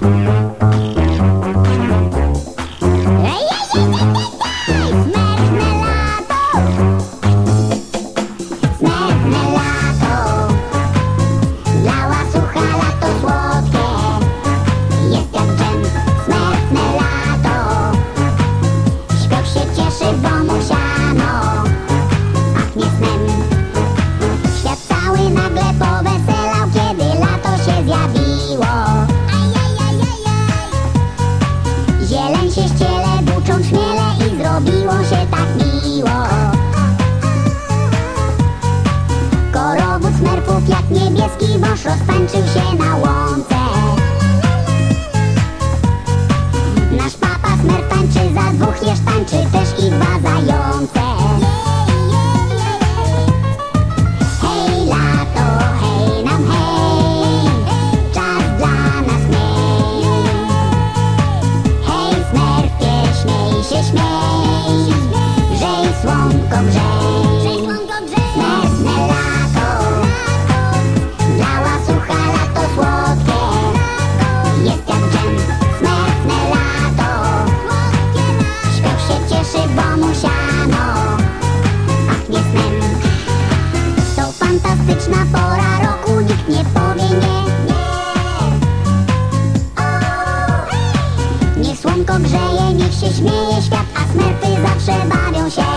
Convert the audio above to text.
Mm-hmm. Się ściele, buczą śmiele i zrobiło się tak miło. Korowód smerfów jak niebieski wąż rozpańczył się Kosmety zawsze bawią się.